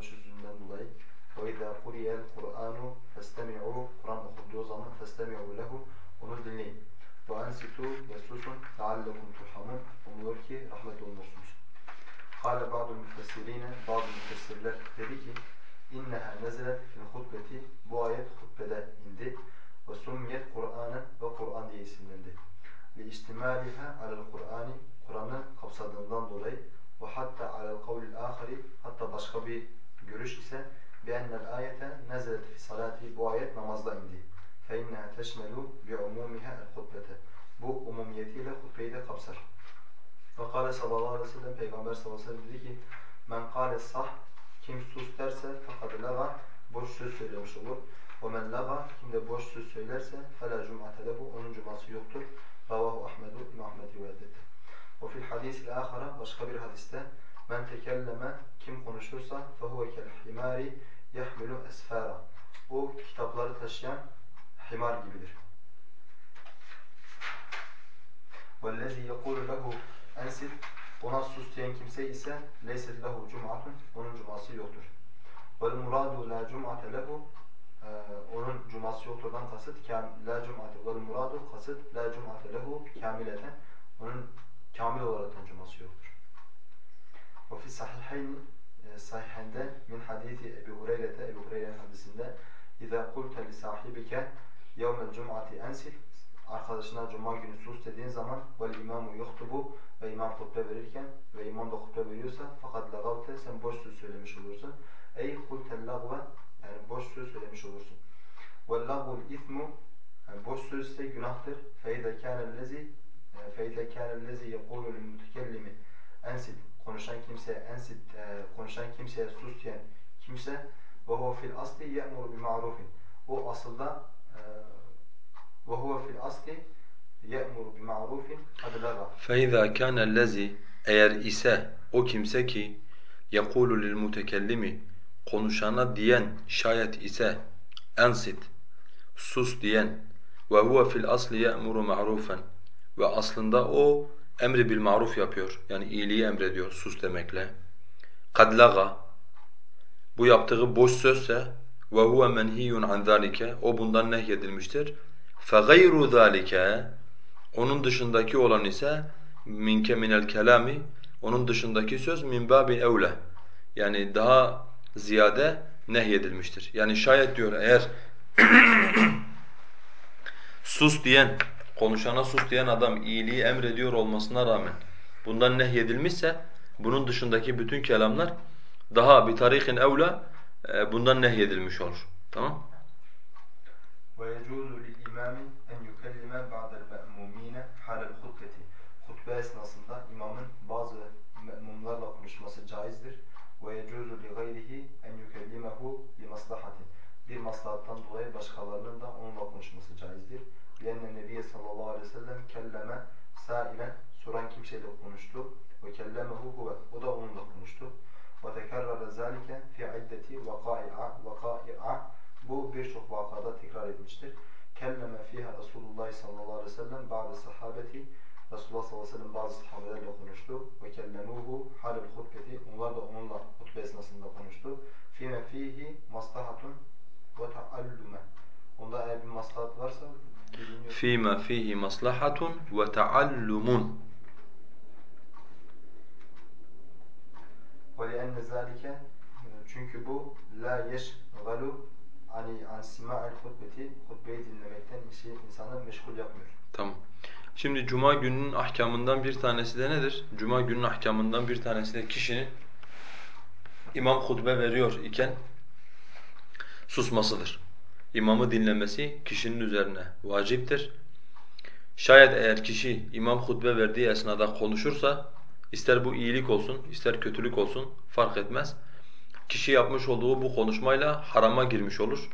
should men kâle sah kim sus derse fakat laga boş söz söylemiş olur. O men laga kim de boş söz söylerse fela cum'ate lehu onun cuması yoktur. Ravahu Ahmedu İmam Ahmed rivayet etti. O fil hadis ahara başka bir hadiste men tekelleme kim konuşursa fehuve kel himari yahmilu esfara. O kitapları taşıyan himar gibidir. وَالَّذِي يَقُولُ لَهُ ensit ona sus diyen kimse ise leyset lehu cum'atun onun cuması yoktur. Muradu la cum'ate lehu onun cuması yokturdan kasıt la cum'ate vel muradu kasıt la cum'ate lehu kamileten onun kamil olarak cuması yoktur. Ve fi sahihayni e, sahihende min hadisi Ebu Hureyre'te Ebu Hureyre'nin hadisinde kulte li sahibike yevmel cum'ati ensit arkadaşına cuma günü sus dediğin zaman vel imamu yuhtubu ve imam hutbe verirken ve imam da hutbe veriyorsa fakat lagavte sen boş söz söylemiş olursun. Ey kultel lagve yani boş söz söylemiş olursun. Vel lagvul ismu yani boş söz ise günahtır. Feyde kânellezi feyde kânellezi yekûlü lil mütekellimi ensit konuşan kimseye ensit e, konuşan kimseye sus diyen kimse ve huve fil asli ye'muru bi ma'rufin. O asılda ve huve fil asli ye'muru bi ma'rufin adla raf. Fe izâ eğer ise o kimse ki yekulu lil mutekellimi konuşana diyen şayet ise ensit sus diyen ve huve fil asli ye'muru ma'rufen ve aslında o emri bil maruf yapıyor. Yani iyiliği emrediyor sus demekle. Kadlaga bu yaptığı boş sözse ve huve menhiyun an o bundan nehyedilmiştir. Fe gayru zalike onun dışındaki olan ise minke minel kelami onun dışındaki söz min babi evle. Yani daha ziyade nehyedilmiştir. Yani şayet diyor eğer sus diyen, konuşana sus diyen adam iyiliği emrediyor olmasına rağmen bundan nehyedilmişse bunun dışındaki bütün kelamlar daha bir tarihin evla e, bundan nehyedilmiş olur. Tamam? وَيَجُوزُ imamin en yukellime ba'del me'mumine halel hutbeti. Hutbe esnasında imamın bazı me'mumlarla konuşması caizdir. Ve yecuzu li gayrihi en yukellimehu li maslahatin. Bir maslahattan dolayı başkalarının da onunla konuşması caizdir. Lenne Nebiye sallallahu aleyhi ve sellem kelleme sailen soran kimseyle konuştu. Ve kellemehu huve. O da onunla konuştu. Ve tekerrara zalike fi iddeti vakai'a vakai'a bu birçok vakada tekrar etmiştir. Kelleme fiha Resulullah sallallahu aleyhi ve sellem bazı sahabeti Resulullah sallallahu aleyhi ve sellem bazı sahabelerle konuştu. Ve kellemuhu halel hutbeti. Onlar da onunla hutbe esnasında konuştu. Fime fihi maslahatun ve taallume. Onda eğer bir maslahat varsa biliniyor. Fime fihi maslahatun ve taallumun. Ve li'enne zâlike çünkü bu la yeşgalu ani an sima'il hutbeti hutbeyi dinlemekten şey, insanı meşgul yapmıyor. Tamam. Şimdi cuma gününün ahkamından bir tanesi de nedir? Cuma gününün ahkamından bir tanesi de kişinin imam hutbe veriyor iken susmasıdır. İmamı dinlemesi kişinin üzerine vaciptir. Şayet eğer kişi imam hutbe verdiği esnada konuşursa ister bu iyilik olsun ister kötülük olsun fark etmez. Kişi yapmış olduğu bu konuşmayla harama girmiş olur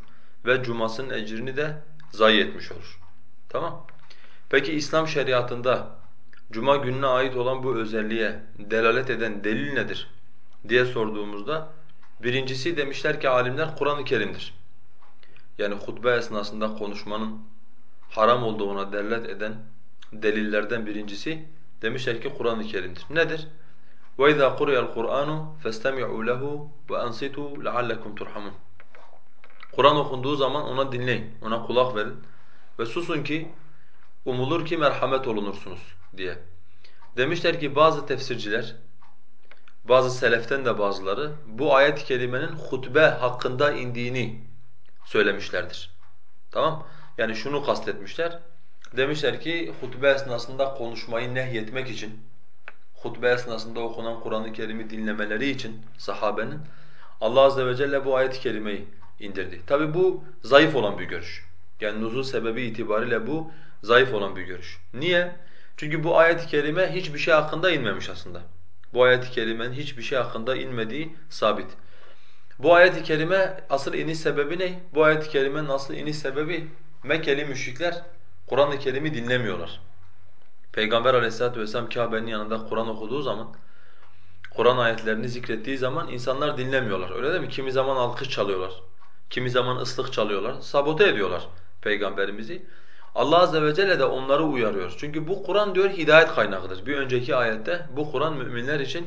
ve cumasının ecrini de zayi etmiş olur. Tamam? Peki İslam şeriatında cuma gününe ait olan bu özelliğe delalet eden delil nedir diye sorduğumuzda birincisi demişler ki alimler Kur'an-ı Kerim'dir. Yani hutbe esnasında konuşmanın haram olduğuna delalet eden delillerden birincisi demişler ki Kur'an-ı Kerim'dir. Nedir? وَإِذَا قُرِئَ الْقُرْآنُ فَاسْتَمِعُوا لَهُ وَأَنْصِتُوا لَعَلَّكُمْ تُرْحَمُونَ Kur'an okunduğu zaman ona dinleyin, ona kulak verin ve susun ki umulur ki merhamet olunursunuz diye. Demişler ki bazı tefsirciler, bazı seleften de bazıları bu ayet-i kerimenin hutbe hakkında indiğini söylemişlerdir. Tamam? Yani şunu kastetmişler. Demişler ki hutbe esnasında konuşmayı nehyetmek için, hutbe esnasında okunan Kur'an-ı Kerim'i dinlemeleri için sahabenin Allah azze ve celle bu ayet-i kerimeyi indirdi. Tabi bu zayıf olan bir görüş. Yani nuzul sebebi itibariyle bu zayıf olan bir görüş. Niye? Çünkü bu ayet-i kerime hiçbir şey hakkında inmemiş aslında. Bu ayet-i kerimenin hiçbir şey hakkında inmediği sabit. Bu ayet-i kerime asıl iniş sebebi ne? Bu ayet-i kerimenin asıl iniş sebebi Mekkeli müşrikler Kur'an-ı Kerim'i dinlemiyorlar. Peygamber aleyhissalatu vesselam Kabe'nin yanında Kur'an okuduğu zaman, Kur'an ayetlerini zikrettiği zaman insanlar dinlemiyorlar. Öyle değil mi? Kimi zaman alkış çalıyorlar, kimi zaman ıslık çalıyorlar, sabote ediyorlar Peygamberimizi. Allah azze ve celle de onları uyarıyor. Çünkü bu Kur'an diyor hidayet kaynağıdır. Bir önceki ayette bu Kur'an müminler için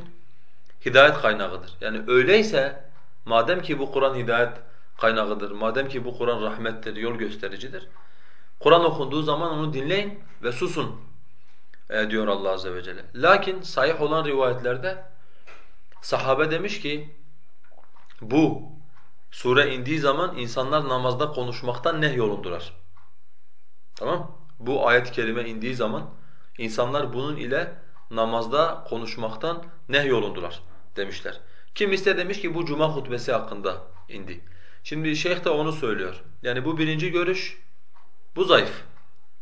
hidayet kaynağıdır. Yani öyleyse madem ki bu Kur'an hidayet kaynağıdır, madem ki bu Kur'an rahmettir, yol göstericidir. Kur'an okunduğu zaman onu dinleyin ve susun e, diyor Allah azze ve celle. Lakin sahih olan rivayetlerde sahabe demiş ki bu sure indiği zaman insanlar namazda konuşmaktan nehyolundular. Tamam? Bu ayet-i kerime indiği zaman insanlar bunun ile namazda konuşmaktan nehyolundular demişler. Kim ise demiş ki bu cuma hutbesi hakkında indi. Şimdi şeyh de onu söylüyor. Yani bu birinci görüş, bu zayıf.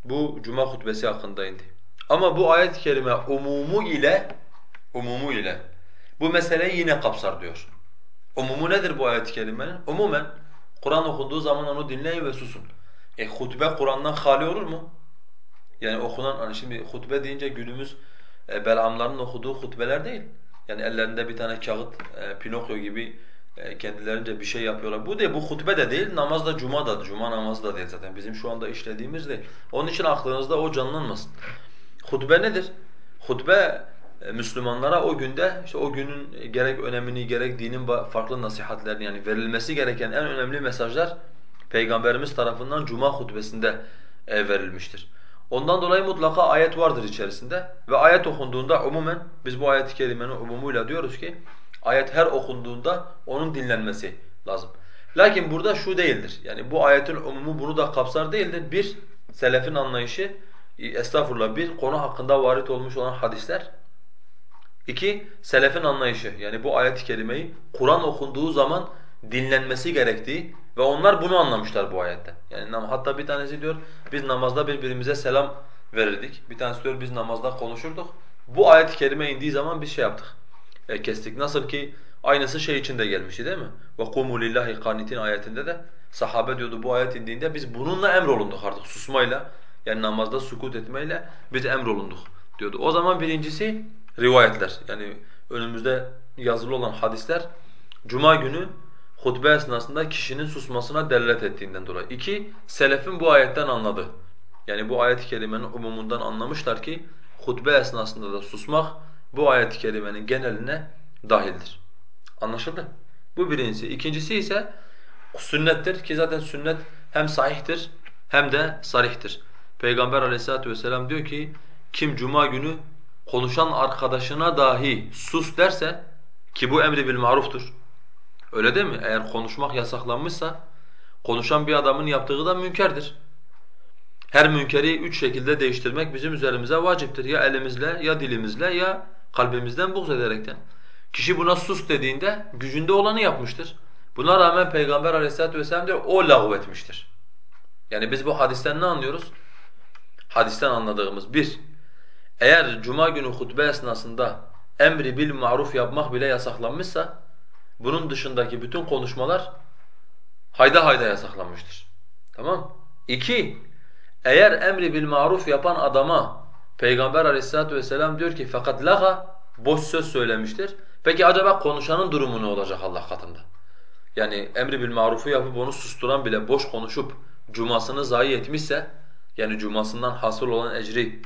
Bu cuma hutbesi hakkında indi. Ama bu ayet-i kerime umumu ile umumu ile bu meseleyi yine kapsar diyor. Umumu nedir bu ayet-i kerimenin? Umumen Kur'an okunduğu zaman onu dinleyin ve susun. E hutbe Kur'an'dan hali olur mu? Yani okunan hani şimdi hutbe deyince günümüz e, Belamların okuduğu hutbeler değil. Yani ellerinde bir tane kağıt, e, Pinokyo gibi e, kendilerince bir şey yapıyorlar. Bu değil, bu hutbe de değil, namaz da cuma da, cuma namazı da değil zaten. Bizim şu anda işlediğimiz değil. Onun için aklınızda o canlanmasın. Hutbe nedir? Hutbe Müslümanlara o günde işte o günün gerek önemini gerek dinin farklı nasihatlerini yani verilmesi gereken en önemli mesajlar Peygamberimiz tarafından cuma hutbesinde verilmiştir. Ondan dolayı mutlaka ayet vardır içerisinde ve ayet okunduğunda umumen biz bu ayet-i kerimenin umumuyla diyoruz ki ayet her okunduğunda onun dinlenmesi lazım. Lakin burada şu değildir. Yani bu ayetin umumu bunu da kapsar değildir. Bir, selefin anlayışı, estağfurullah bir, konu hakkında varit olmuş olan hadisler. İki, selefin anlayışı yani bu ayet-i kerimeyi Kur'an okunduğu zaman dinlenmesi gerektiği ve onlar bunu anlamışlar bu ayette. Yani hatta bir tanesi diyor biz namazda birbirimize selam verirdik. Bir tanesi diyor biz namazda konuşurduk. Bu ayet-i kerime indiği zaman bir şey yaptık. E, kestik. Nasıl ki aynısı şey için de gelmişti değil mi? Ve kumu lillahi qanitin ayetinde de sahabe diyordu bu ayet indiğinde biz bununla emrolunduk artık susmayla yani namazda sukut etmeyle biz emrolunduk diyordu. O zaman birincisi rivayetler yani önümüzde yazılı olan hadisler cuma günü hutbe esnasında kişinin susmasına delalet ettiğinden dolayı. İki, selefin bu ayetten anladı. Yani bu ayet-i kerimenin umumundan anlamışlar ki hutbe esnasında da susmak bu ayet-i kerimenin geneline dahildir. Anlaşıldı? Bu birincisi. İkincisi ise sünnettir ki zaten sünnet hem sahihtir hem de sarihtir. Peygamber aleyhissalatu vesselam diyor ki kim cuma günü konuşan arkadaşına dahi sus derse ki bu emri bil maruftur. Öyle değil mi? Eğer konuşmak yasaklanmışsa konuşan bir adamın yaptığı da münkerdir. Her münkeri üç şekilde değiştirmek bizim üzerimize vaciptir. Ya elimizle, ya dilimizle, ya kalbimizden buğz ederekten. Kişi buna sus dediğinde gücünde olanı yapmıştır. Buna rağmen Peygamber aleyhissalatu vesselam diyor o lağv etmiştir. Yani biz bu hadisten ne anlıyoruz? Hadisten anladığımız bir, eğer cuma günü hutbe esnasında emri bil maruf yapmak bile yasaklanmışsa bunun dışındaki bütün konuşmalar hayda hayda yasaklanmıştır. Tamam? İki, eğer emri bil maruf yapan adama Peygamber aleyhissalatu vesselam diyor ki fakat laga boş söz söylemiştir. Peki acaba konuşanın durumu ne olacak Allah katında? Yani emri bil marufu yapıp onu susturan bile boş konuşup cumasını zayi etmişse yani cumasından hasıl olan ecri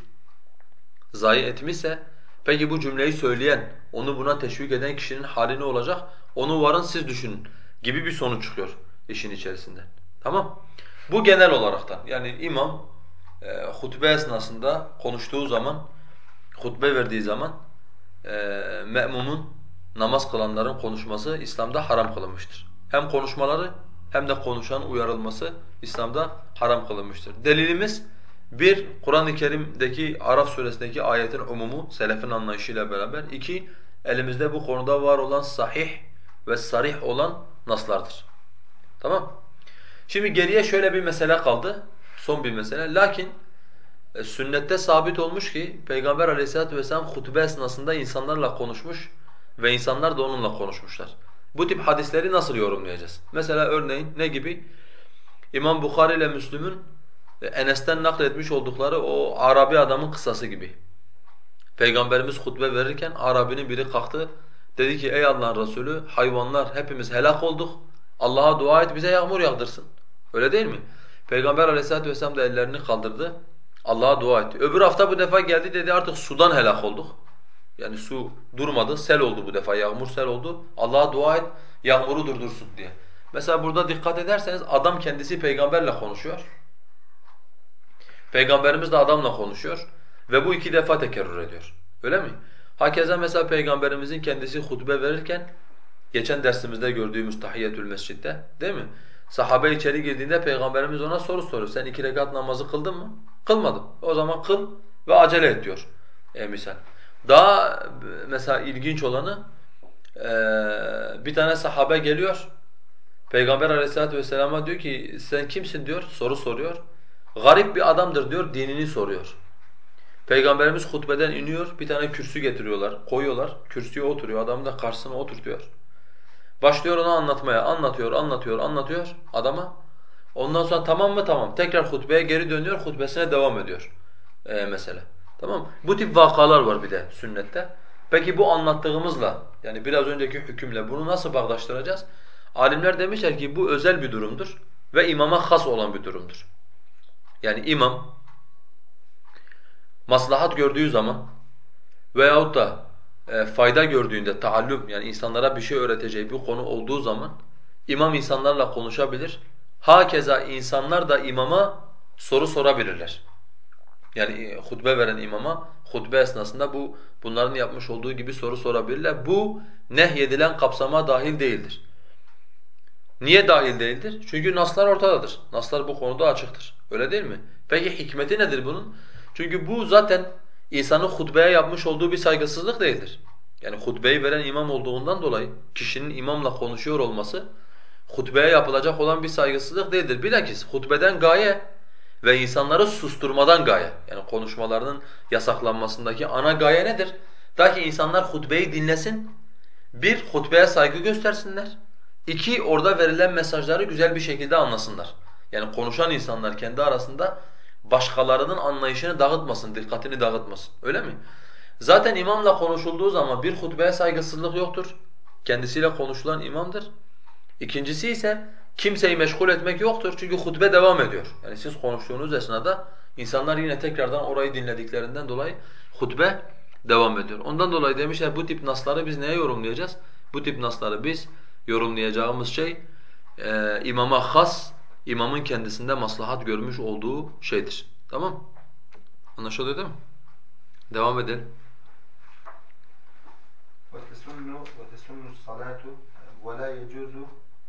zayi etmişse Peki bu cümleyi söyleyen, onu buna teşvik eden kişinin hali ne olacak? Onu varın siz düşünün gibi bir sonuç çıkıyor işin içerisinde. Tamam? Bu genel olaraktan. Yani imam e, hutbe esnasında konuştuğu zaman, hutbe verdiği zaman e, me'mumun, namaz kılanların konuşması İslam'da haram kılınmıştır. Hem konuşmaları hem de konuşan uyarılması İslam'da haram kılınmıştır. Delilimiz bir, Kur'an-ı Kerim'deki Araf suresindeki ayetin umumu, selefin anlayışıyla beraber. iki elimizde bu konuda var olan sahih ve sarih olan naslardır. Tamam Şimdi geriye şöyle bir mesele kaldı, son bir mesele. Lakin e, sünnette sabit olmuş ki Peygamber aleyhissalatu vesselam hutbe esnasında insanlarla konuşmuş ve insanlar da onunla konuşmuşlar. Bu tip hadisleri nasıl yorumlayacağız? Mesela örneğin ne gibi? İmam Bukhari ile Müslüm'ün Enes'ten nakletmiş oldukları o Arabi adamın kısası gibi. Peygamberimiz hutbe verirken Arabinin biri kalktı. Dedi ki ey Allah'ın Resulü hayvanlar hepimiz helak olduk. Allah'a dua et bize yağmur yağdırsın. Öyle değil mi? Peygamber aleyhissalatu vesselam da ellerini kaldırdı. Allah'a dua etti. Öbür hafta bu defa geldi dedi artık sudan helak olduk. Yani su durmadı, sel oldu bu defa, yağmur sel oldu. Allah'a dua et, yağmuru durdursun diye. Mesela burada dikkat ederseniz adam kendisi peygamberle konuşuyor. Peygamberimiz de adamla konuşuyor ve bu iki defa tekerrür ediyor. Öyle mi? Hakeza mesela Peygamberimizin kendisi hutbe verirken geçen dersimizde gördüğümüz tahiyyetül mescitte değil mi? Sahabe içeri girdiğinde Peygamberimiz ona soru soruyor. Sen iki rekat namazı kıldın mı? Kılmadım. O zaman kıl ve acele et diyor. E misal. Daha mesela ilginç olanı bir tane sahabe geliyor. Peygamber aleyhissalatu vesselam'a diyor ki sen kimsin diyor soru soruyor. Garip bir adamdır diyor, dinini soruyor. Peygamberimiz hutbeden iniyor, bir tane kürsü getiriyorlar, koyuyorlar, kürsüye oturuyor, adamı da karşısına oturtuyor. Başlıyor ona anlatmaya, anlatıyor, anlatıyor, anlatıyor adama. Ondan sonra tamam mı tamam, tekrar hutbeye geri dönüyor, hutbesine devam ediyor ee, mesela. Tamam Bu tip vakalar var bir de sünnette. Peki bu anlattığımızla, yani biraz önceki hükümle bunu nasıl bağdaştıracağız? Alimler demişler ki bu özel bir durumdur ve imama has olan bir durumdur. Yani imam maslahat gördüğü zaman veyahut da e, fayda gördüğünde taallüm yani insanlara bir şey öğreteceği bir konu olduğu zaman imam insanlarla konuşabilir. Hakeza insanlar da imama soru sorabilirler. Yani e, hutbe veren imama hutbe esnasında bu bunların yapmış olduğu gibi soru sorabilirler. Bu nehyedilen kapsama dahil değildir. Niye dahil değildir? Çünkü naslar ortadadır. Naslar bu konuda açıktır. Öyle değil mi? Peki hikmeti nedir bunun? Çünkü bu zaten insanın hutbeye yapmış olduğu bir saygısızlık değildir. Yani hutbeyi veren imam olduğundan dolayı kişinin imamla konuşuyor olması hutbeye yapılacak olan bir saygısızlık değildir. Bilakis hutbeden gaye ve insanları susturmadan gaye. Yani konuşmalarının yasaklanmasındaki ana gaye nedir? Ta ki insanlar hutbeyi dinlesin, bir hutbeye saygı göstersinler, iki orada verilen mesajları güzel bir şekilde anlasınlar. Yani konuşan insanlar kendi arasında başkalarının anlayışını dağıtmasın, dikkatini dağıtmasın. Öyle mi? Zaten imamla konuşulduğu zaman bir hutbeye saygısızlık yoktur. Kendisiyle konuşulan imamdır. İkincisi ise kimseyi meşgul etmek yoktur. Çünkü hutbe devam ediyor. Yani siz konuştuğunuz esnada insanlar yine tekrardan orayı dinlediklerinden dolayı hutbe devam ediyor. Ondan dolayı demişler bu tip nasları biz neye yorumlayacağız? Bu tip nasları biz yorumlayacağımız şey e, imama has imamın kendisinde maslahat görmüş olduğu şeydir. Tamam? Anlaşılıyor değil mi? Devam edelim. وَتَسُنُّ وَتَسُنُّ الصَّلَاةُ وَلَا يَجُوزُ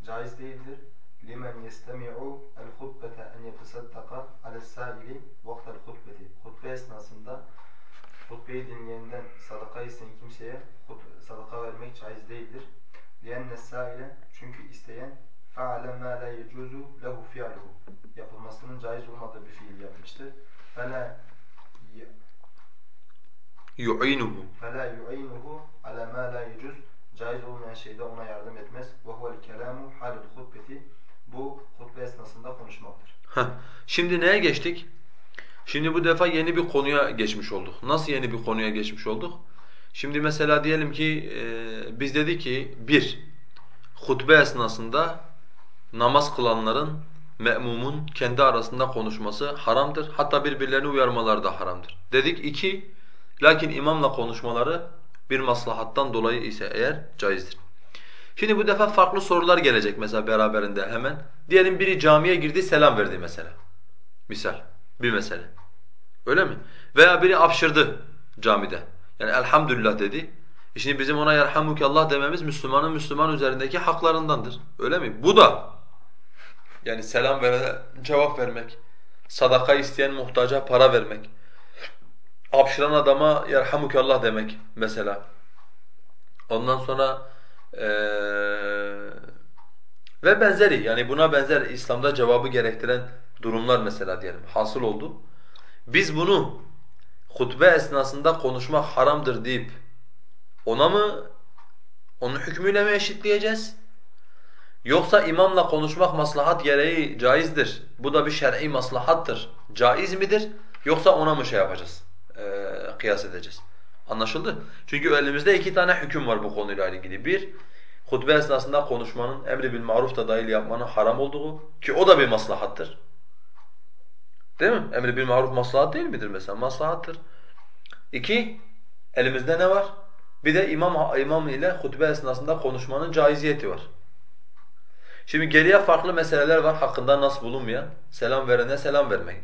Caiz değildir. لِمَنْ يَسْتَمِعُ الْخُطْبَةَ اَنْ يَتَصَدَّقَ عَلَى السَّائِلِ وَقْتَ الْخُطْبَةِ Hutbe esnasında hutbeyi dinleyenden sadaka isteyen kimseye sadaka vermek caiz değildir. لِيَنَّ السَّائِلَ Çünkü isteyen فَعَلَ مَا لَا يَجُوزُ لَهُ فِعَلُهُ Yapılmasının caiz olmadığı bir fiil yapmıştır. فَلَا يُعِينُهُ فَلَا يُعِينُهُ عَلَى مَا لَا يَجُوزُ Caiz olmayan şeyde ona yardım etmez. وَهُوَ الْكَلَامُ حَالُ الْخُطْبَةِ Bu hutbe esnasında konuşmaktır. Heh. Şimdi neye geçtik? Şimdi bu defa yeni bir konuya geçmiş olduk. Nasıl yeni bir konuya geçmiş olduk? Şimdi mesela diyelim ki e, biz dedik ki bir, hutbe esnasında namaz kılanların me'mumun kendi arasında konuşması haramdır. Hatta birbirlerini uyarmaları da haramdır. Dedik iki, Lakin imamla konuşmaları bir maslahattan dolayı ise eğer caizdir. Şimdi bu defa farklı sorular gelecek mesela beraberinde hemen. Diyelim biri camiye girdi selam verdi mesela. Misal bir mesele. Öyle mi? Veya biri apşırdı camide. Yani elhamdülillah dedi. E şimdi bizim ona yerhamukallah dememiz Müslümanın Müslüman üzerindeki haklarındandır. Öyle mi? Bu da yani selam verene cevap vermek, sadaka isteyen muhtaca para vermek, apşıran adama yerhamukallah demek mesela. Ondan sonra ee, ve benzeri yani buna benzer İslam'da cevabı gerektiren durumlar mesela diyelim hasıl oldu. Biz bunu hutbe esnasında konuşmak haramdır deyip ona mı onun hükmüyle mi eşitleyeceğiz? Yoksa imamla konuşmak maslahat gereği caizdir. Bu da bir şer'i maslahattır. Caiz midir? Yoksa ona mı şey yapacağız? Ee, kıyas edeceğiz. Anlaşıldı? Çünkü elimizde iki tane hüküm var bu konuyla ilgili. Bir, hutbe esnasında konuşmanın emri bil maruf da dahil yapmanın haram olduğu ki o da bir maslahattır. Değil mi? Emri bil maruf maslahat değil midir mesela? Maslahattır. İki, elimizde ne var? Bir de imam imam ile hutbe esnasında konuşmanın caiziyeti var. Şimdi geriye farklı meseleler var hakkında nas bulunmayan. Selam verene selam vermek.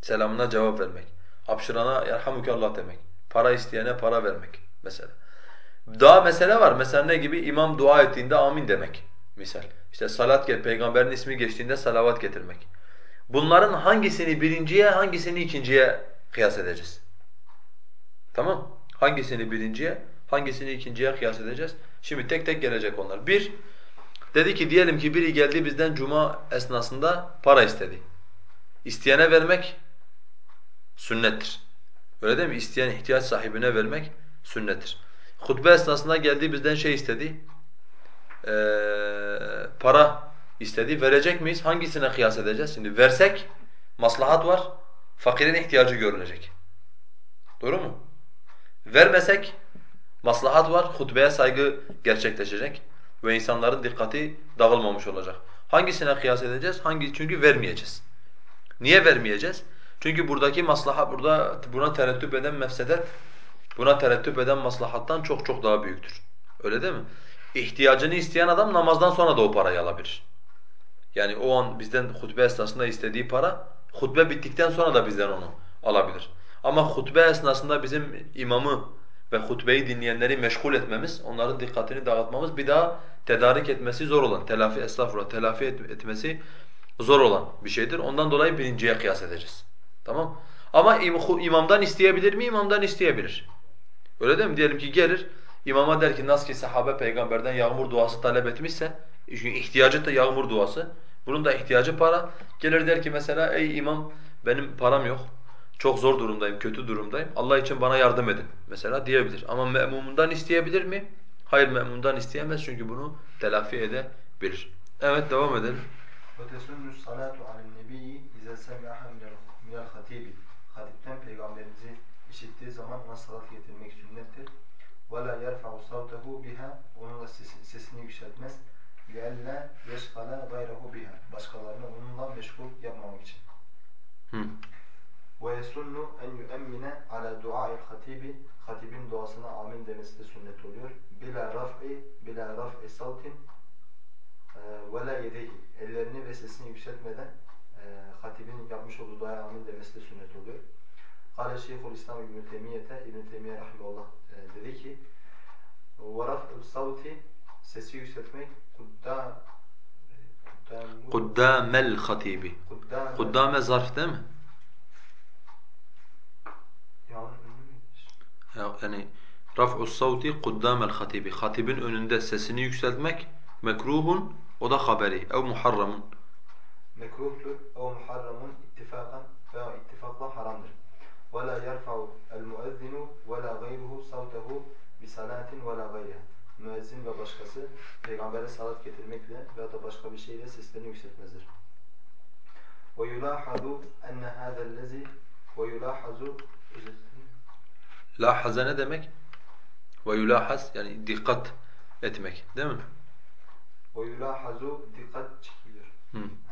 Selamına cevap vermek. Hapşırana yerhamukallah demek. Para isteyene para vermek mesela. Daha mesele var. Mesela ne gibi? İmam dua ettiğinde amin demek. Misal. İşte salat get peygamberin ismi geçtiğinde salavat getirmek. Bunların hangisini birinciye, hangisini ikinciye kıyas edeceğiz? Tamam? Hangisini birinciye, hangisini ikinciye kıyas edeceğiz? Şimdi tek tek gelecek onlar. Bir, dedi ki diyelim ki biri geldi bizden cuma esnasında para istedi. İsteyene vermek sünnettir. Öyle değil mi? İsteyen ihtiyaç sahibine vermek sünnettir. Hutbe esnasında geldi bizden şey istedi, ee, para istedi. Verecek miyiz? Hangisine kıyas edeceğiz? Şimdi versek maslahat var, fakirin ihtiyacı görülecek. Doğru mu? Vermesek maslahat var, hutbeye saygı gerçekleşecek ve insanların dikkati dağılmamış olacak. Hangisine kıyas edeceğiz? Hangi? Çünkü vermeyeceğiz. Niye vermeyeceğiz? Çünkü buradaki maslahat burada buna terettüp eden mefsedet buna terettüp eden maslahattan çok çok daha büyüktür. Öyle değil mi? İhtiyacını isteyen adam namazdan sonra da o parayı alabilir. Yani o an bizden hutbe esnasında istediği para, hutbe bittikten sonra da bizden onu alabilir. Ama hutbe esnasında bizim imamı ve hutbeyi dinleyenleri meşgul etmemiz, onların dikkatini dağıtmamız bir daha tedarik etmesi zor olan, telafi estağfurullah, telafi etmesi zor olan bir şeydir. Ondan dolayı birinciye kıyas edeceğiz. Tamam? Ama imamdan isteyebilir mi? İmamdan isteyebilir. Öyle değil mi? Diyelim ki gelir, imama der ki nasıl ki sahabe peygamberden yağmur duası talep etmişse, çünkü ihtiyacı da yağmur duası, bunun da ihtiyacı para. Gelir der ki mesela ey imam benim param yok, çok zor durumdayım, kötü durumdayım, Allah için bana yardım edin mesela diyebilir. Ama me'mumundan isteyebilir mi? Hayır me'mumundan isteyemez çünkü bunu telafi edebilir. Evet devam edelim. وَتَسُنُّ الصَّلَاةُ عَلَى النَّبِيِّ اِذَا سَمِعَهَا minel hatibi. Hatipten peygamberimizi işittiği zaman ona salat getirmek sünnettir. وَلَا يَرْفَعُ صَوْتَهُ بِهَا Onunla sesini yükseltmez. لِأَلَّا يَشْغَلَ غَيْرَهُ بِهَا Başkalarını onunla meşgul yapmamak için. وَيَسُنُّ اَنْ يُؤَمِّنَ عَلَى دُعَاءِ الْخَتِيبِ Hatibin duasına amin demesi de sünnet oluyor. بِلَا رَفْعِ بِلَا رَفْعِ صَوْتٍ وَلَا يَدَيْهِ Ellerini ve sesini yükseltmeden e, hatibin yapmış olduğu duaya amin demesi de sünnet oluyor. Kale Şeyhul İslam İbn Teymiyete İbn Teymiye rahmetullah e, dedi ki: "Ve raf'u savti sesi yükseltmek kudda Kuddamel hatibi. Kuddame zarf değil mi? Yani raf'u savti kuddamel hatibi. Hatibin önünde sesini yükseltmek mekruhun o da haberi ev muharramun mekruhtur o muharramun ittifakan veya ittifakla haramdır. وَلَا يَرْفَعُ الْمُؤَذِّنُ وَلَا غَيْرُهُ صَوْتَهُ بِسَلَاتٍ وَلَا غَيْرِهَا Müezzin ve başkası peygambere salat getirmekle veya da başka bir şeyle seslerini yükseltmezler. وَيُلَاحَذُ أَنَّ هَذَا الَّذِي وَيُلَاحَذُ Lahaza ne demek? وَيُلَاحَز yani dikkat etmek değil mi? وَيُلَاحَذُ dikkat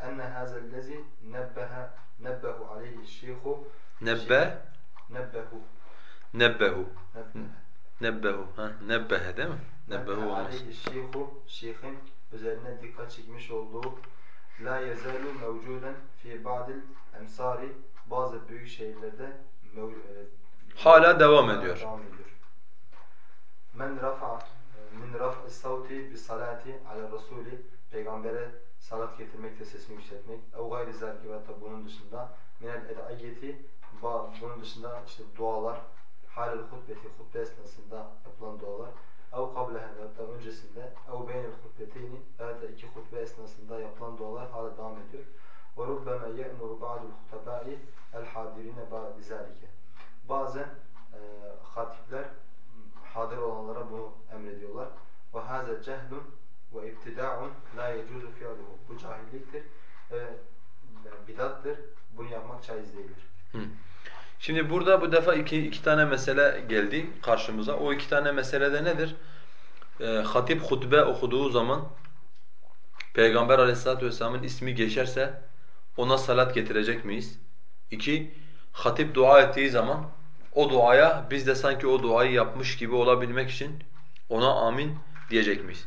enne hazellezi nebbeha nebbehu aleyhi şeyhu nebbe nebbehu Nebbehu. Nebbehe. Nebbehu. Ha, nebbehe değil mi? Nebbehu Nebbehe olmaz. şeyhu, şeyhin üzerine dikkat çekmiş olduğu La yezalu mevcuden fi ba'dil emsari bazı büyük şehirlerde e, Hala devam ediyor. Devam ediyor. Men rafa min raf'i savti bi salati ala rasuli peygambere salat getirmekle sesini yükseltmek ev gayri zalike ve hatta bunun dışında minel ed'ayyeti bunun dışında işte dualar halel hutbeti hutbe esnasında yapılan dualar ev kablehe ve hatta öncesinde ev beynel hutbeteyni ve hatta iki hutbe esnasında yapılan dualar hala devam ediyor. Ve rubbeme ye'muru ba'dul hutabai el hadirine ba'di zalike. Bazen e, hatipler hadir olanlara bunu emrediyorlar. Ve haza cehlun ve ibtida'un la yecuzu fi'luhu. Bu cahilliktir ve bidattır. Bunu yapmak caiz değildir. Hı. Şimdi burada bu defa iki, iki tane mesele geldi karşımıza. O iki tane mesele de nedir? Ee, hatip hutbe okuduğu zaman Peygamber aleyhissalatu vesselamın ismi geçerse ona salat getirecek miyiz? İki, hatip dua ettiği zaman o duaya biz de sanki o duayı yapmış gibi olabilmek için ona amin diyecek miyiz?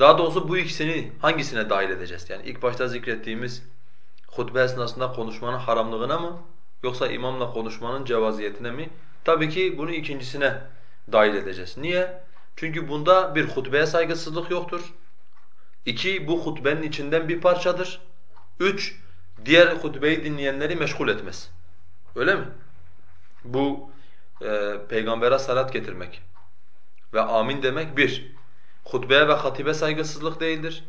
Daha doğrusu bu ikisini hangisine dahil edeceğiz? Yani ilk başta zikrettiğimiz hutbe esnasında konuşmanın haramlığına mı yoksa imamla konuşmanın cevaziyetine mi? Tabii ki bunu ikincisine dahil edeceğiz. Niye? Çünkü bunda bir hutbeye saygısızlık yoktur. İki, bu hutbenin içinden bir parçadır. Üç, diğer hutbeyi dinleyenleri meşgul etmez. Öyle mi? Bu e, peygambere salat getirmek ve amin demek bir, hutbeye ve hatibe saygısızlık değildir.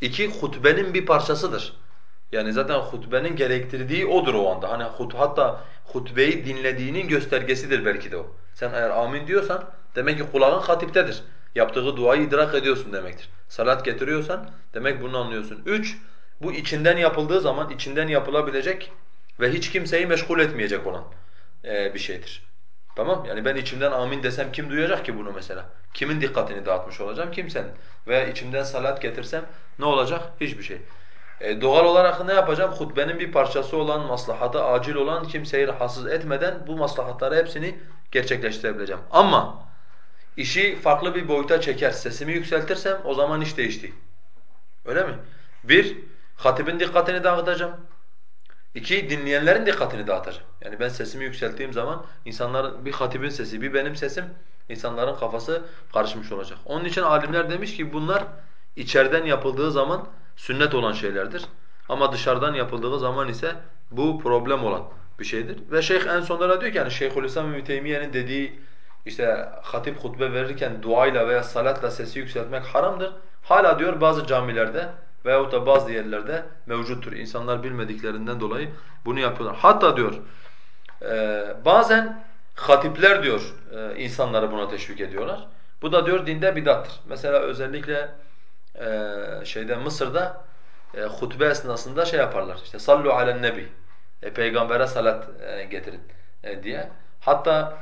İki, hutbenin bir parçasıdır. Yani zaten hutbenin gerektirdiği odur o anda. Hani hut, hatta hutbeyi dinlediğinin göstergesidir belki de o. Sen eğer amin diyorsan demek ki kulağın hatiptedir. Yaptığı duayı idrak ediyorsun demektir. Salat getiriyorsan demek bunu anlıyorsun. Üç, bu içinden yapıldığı zaman içinden yapılabilecek ve hiç kimseyi meşgul etmeyecek olan e, bir şeydir. Tamam? Yani ben içimden amin desem kim duyacak ki bunu mesela? Kimin dikkatini dağıtmış olacağım? Kimsenin. Veya içimden salat getirsem ne olacak? Hiçbir şey. E, doğal olarak ne yapacağım? Hutbenin bir parçası olan, maslahatı acil olan kimseyi rahatsız etmeden bu maslahatları hepsini gerçekleştirebileceğim. Ama işi farklı bir boyuta çeker, sesimi yükseltirsem o zaman iş değişti. Öyle mi? Bir, hatibin dikkatini dağıtacağım. İki, dinleyenlerin dikkatini dağıtacağım. Yani ben sesimi yükselttiğim zaman insanların bir hatibin sesi, bir benim sesim insanların kafası karışmış olacak. Onun için alimler demiş ki bunlar içeriden yapıldığı zaman sünnet olan şeylerdir. Ama dışarıdan yapıldığı zaman ise bu problem olan bir şeydir. Ve şeyh en sonlara diyor ki yani Şeyhülislam İbn dediği işte hatip hutbe verirken duayla veya salatla sesi yükseltmek haramdır. Hala diyor bazı camilerde veyahut da bazı yerlerde mevcuttur. İnsanlar bilmediklerinden dolayı bunu yapıyorlar. Hatta diyor e, bazen hatipler diyor e, insanları buna teşvik ediyorlar. Bu da diyor dinde bidattır. Mesela özellikle e, şeyde Mısır'da e, hutbe esnasında şey yaparlar. İşte sallu alen nebi. E, peygambere salat e, getirin e, diye. Hatta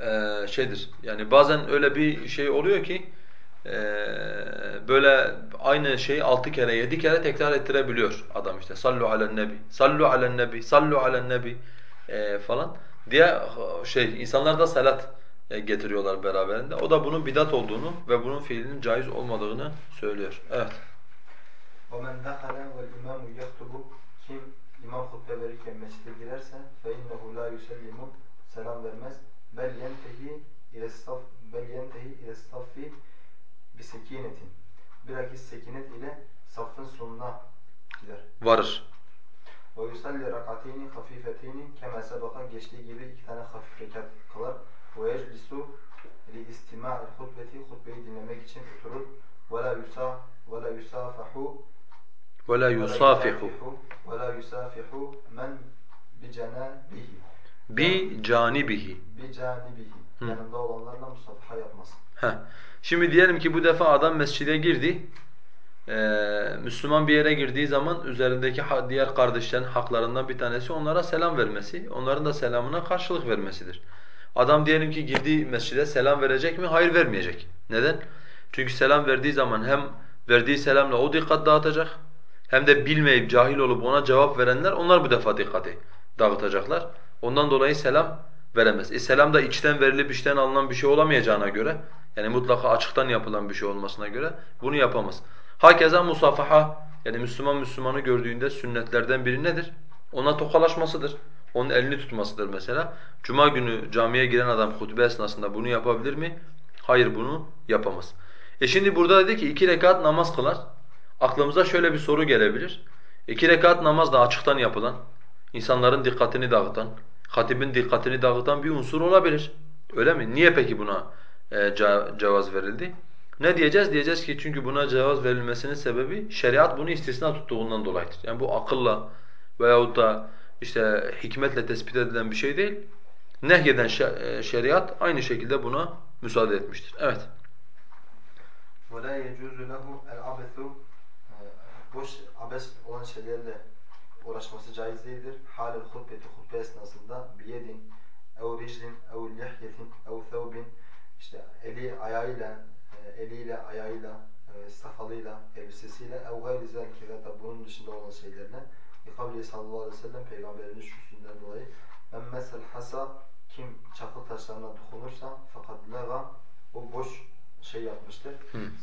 e, şeydir. Yani bazen öyle bir şey oluyor ki böyle aynı şeyi altı kere, yedi kere tekrar ettirebiliyor adam işte. Sallu alen nebi, sallu alen nebi, sallu alen nebi e, falan diye şey insanlar da salat e, getiriyorlar beraberinde. O da bunun bidat olduğunu ve bunun fiilinin caiz olmadığını söylüyor. Evet. وَمَنْ دَخَلَ وَالْاِمَامُ يَخْتُبُ Kim imam hutbe verirken mescide girerse فَاِنَّهُ لَا يُسَلِّمُ Selam vermez. بَلْ يَنْتَهِي اِلَى الصَّفِ بَلْ يَنْتَهِي اِلَى الصَّفِّ بِسَك۪ينَةٍ Bilakis sekinet ile safın sonuna gider. Varır. وَيُسَلِّ رَكَعَتَيْنِ خَفِيفَتَيْنِ Kema sebaka geçtiği gibi iki tane hafif rekat kılar. وَيَجْلِسُ لِاِسْتِمَاعِ الْخُطْبَةِ Hutbeyi dinlemek için oturur. وَلَا يُسَا وَلَا يُسَافَحُ وَلَا يُصَافِحُ وَلَا يُسَافِحُ مَنْ بِجَنَابِهِ bi canibihi. بِجَانِبِهِ Yanında olanlarla musafaha yapmaz. Heh. Şimdi diyelim ki bu defa adam mescide girdi. Ee, Müslüman bir yere girdiği zaman üzerindeki diğer kardeşlerin haklarından bir tanesi onlara selam vermesi, onların da selamına karşılık vermesidir. Adam diyelim ki girdiği mescide selam verecek mi? Hayır vermeyecek. Neden? Çünkü selam verdiği zaman hem verdiği selamla o dikkat dağıtacak hem de bilmeyip cahil olup ona cevap verenler onlar bu defa dikkati dağıtacaklar. Ondan dolayı selam veremez. E selam da içten verilip içten alınan bir şey olamayacağına göre yani mutlaka açıktan yapılan bir şey olmasına göre bunu yapamaz. Hakeza musafaha yani Müslüman Müslümanı gördüğünde sünnetlerden biri nedir? Ona tokalaşmasıdır. Onun elini tutmasıdır mesela. Cuma günü camiye giren adam hutbe esnasında bunu yapabilir mi? Hayır bunu yapamaz. E şimdi burada dedi ki iki rekat namaz kılar. Aklımıza şöyle bir soru gelebilir. İki rekat namaz da açıktan yapılan, insanların dikkatini dağıtan, hatibin dikkatini dağıtan bir unsur olabilir. Öyle mi? Niye peki buna e, cevaz verildi? Ne diyeceğiz? Diyeceğiz ki çünkü buna cevaz verilmesinin sebebi şeriat bunu istisna tuttuğundan dolayıdır. Yani bu akılla veyahut da işte hikmetle tespit edilen bir şey değil. Nehyeden e, şeriat aynı şekilde buna müsaade etmiştir. Evet. وَلَا يَجُوزُ لَهُ الْعَبَثُ Boş abes olan şeylerle uğraşması caiz değildir. Halil hutbeti hutbe esnasında biyedin, ev riclin, ev lihyetin, ev thawbin işte eli ayağıyla, e, eliyle, ayağıyla, e, sakalıyla, elbisesiyle ev gayri zelki ve bunun dışında olan şeylerle Kavli sallallahu aleyhi ve sellem peygamberimiz şüsünden dolayı men mesel hasa kim çakıl taşlarına dokunursa fakat lega o boş şey yapmıştır.